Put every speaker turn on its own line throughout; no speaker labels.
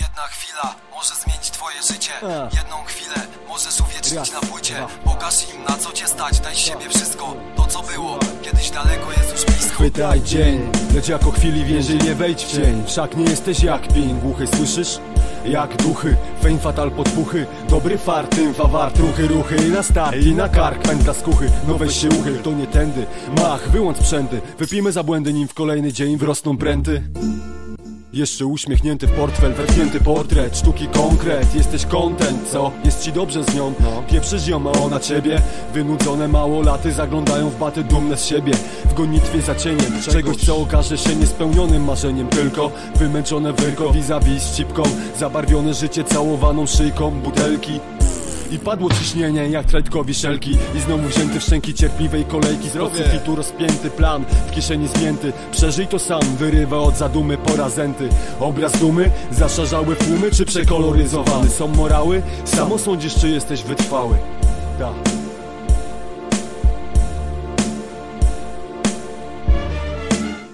Jedna chwila może zmienić twoje życie. Jedną chwilę możesz uwiecznić na płycie. Pokaż im na co cię stać, daj z siebie wszystko To co było, kiedyś daleko jest już blisko.
Chwytaj dzień, lecz jako chwili więzień nie wejdź w cień. Wszak nie jesteś jak pin, głuchy słyszysz? Jak duchy, fame fatal podpuchy Dobry fart, tym fawart, ruchy, ruchy Na start i na kark, pęta z kuchy No weź się uchyl, to nie tędy. Mach, wyłącz sprzęty Wypijmy za błędy, nim w kolejny dzień wrosną pręty jeszcze uśmiechnięty w portfel, wetknięty portret. Sztuki konkret, jesteś content, co? Jest ci dobrze z nią? No. Pieprzysz ją, a ona ciebie? Wynudzone małolaty zaglądają w baty dumne z siebie. W gonitwie za cieniem Czegoś, co okaże się niespełnionym marzeniem. Tylko wymęczone wyrko vis-a-vis z cipką. Zabarwione życie całowaną szyjką. Butelki i padło ciśnienie jak trajtkowi szelki. I znowu wzięty w szczęki cierpliwej kolejki. Z tu rozpięty plan, w kieszeni zmięty. Przeżyj to sam, wyrywa od zadumy porazenty. Obraz dumy, zaszarzały tłumy czy przekoloryzowany? Są morały, samo sądzisz czy jesteś wytrwały. Da.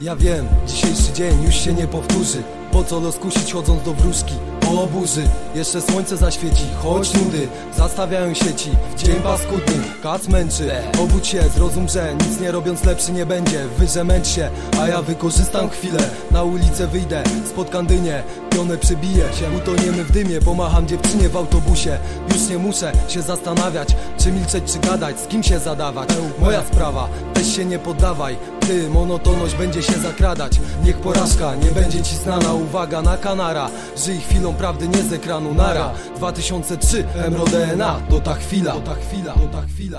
Ja wiem, dzisiejszy dzień już się nie powtórzy. Po co rozkusić chodząc do wróżki? Po oburzy, jeszcze słońce zaświeci Choć nudy, zastawiają sieci. W dzień paskudny, kac męczy Obudź się, zrozum, że nic nie robiąc lepszy nie będzie. Wyrzemęcz się, a ja wykorzystam chwilę. Na ulicę wyjdę, spotkam dynię Pionę przybiję się, utoniemy w dymie Pomacham dziewczynie w autobusie. Już nie muszę się zastanawiać Czy milczeć, czy gadać, z kim się zadawać. Moja sprawa, weź się nie poddawaj. Ty, monotonność będzie się zakradać. Niech porażka nie będzie ci znana Uwaga na kanara Żyj chwilą prawdy nie z ekranu Nara. 2003 MRODNA To ta chwila To ta chwila To ta chwila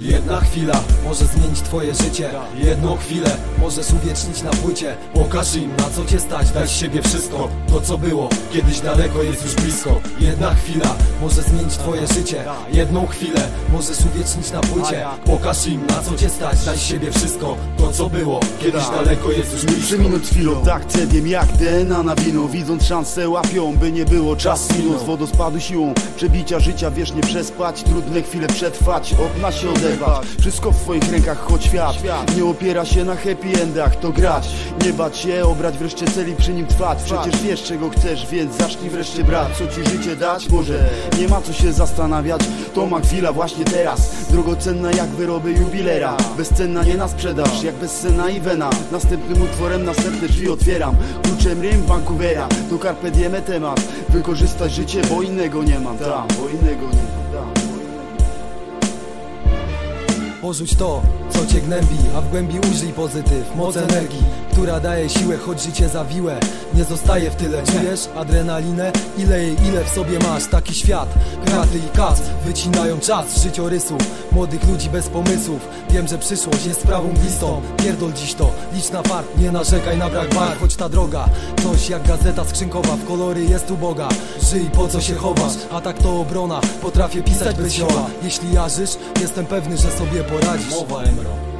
Jedna chwila może zmienić twoje życie. Jedną chwilę możesz uwiecznić na płycie. Pokaż im na co cię stać, daj z siebie wszystko. To co było, kiedyś daleko jest już blisko. Jedna chwila może zmienić twoje życie. Jedną chwilę możesz uwiecznić na płycie. Pokaż im na co cię stać, daj z siebie wszystko. To co było, kiedyś daleko jest już blisko.
Trzy minut chwilą, tak cediem jak DNA na wino. Widząc szansę łapią, by nie było czas minut Z wodospadu siłą. Przebicia życia, wiesz nie przespać. Trudne chwile przetrwać, od nas Wszystko w twoich rękach, choć świat Nie opiera się na happy endach, to grać. Nie bać się, obrać wreszcie celi przy nim trwać. Przecież wiesz czego chcesz, więc zacznij wreszcie brać Co ci życie dać? Może, nie ma co się zastanawiać. To ma chwila właśnie teraz. Drogocenna jak wyroby jubilera. Bezcenna nie na sprzedaż, jak bezcenna i wena. Następnym utworem następne drzwi otwieram. Kluczem rym Vancouvera. To carpe temat. Wykorzystać życie, bo innego nie mam Tam, bo innego nie mam tam, bo innego
Porzuć to, co cię gnębi, a w głębi ujrzyj pozytyw, moc energii, która daje siłę, choć życie zawiłe, nie zostaje w tyle. Czujesz adrenalinę? Ile jej, ile w sobie masz? Taki świat, kraty i kac wycinają czas życiorysu młodych ludzi bez pomysłów. Wiem, że przyszłość jest sprawą blistą. Pierdol dziś to, licz na fart, nie narzekaj na brak bar, choć ta droga, coś jak gazeta skrzynkowa, w kolory jest uboga. Żyj, po co się chowasz, a tak to obrona, potrafię pisać bez zioła. Jeśli jarzysz, jestem pewny, że sobie poradzisz. miembro.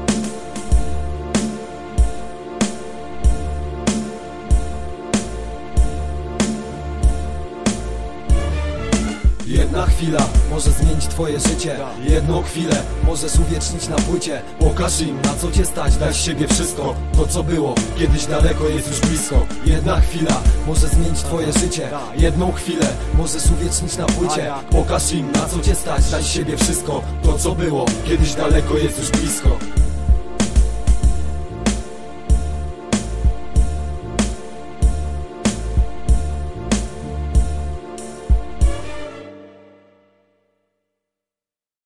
Chwila może zmienić twoje życie. Jedną chwilę możesz uwiecznić na płycie. Pokaż im na co cię stać, daj z siebie wszystko. To co było, kiedyś daleko jest już blisko. Jedna chwila może zmienić twoje życie. Jedną chwilę możesz uwiecznić na płycie. Pokaż im na co cię stać, daj z siebie wszystko. To co było, kiedyś daleko jest już blisko